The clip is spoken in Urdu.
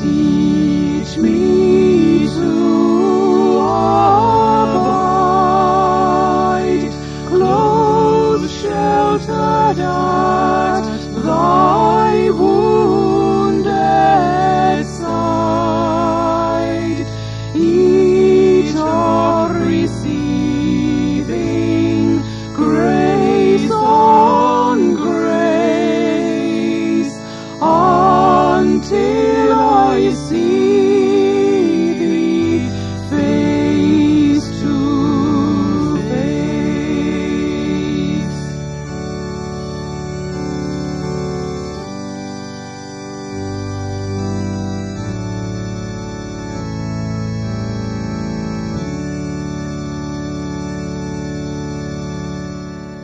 see کسی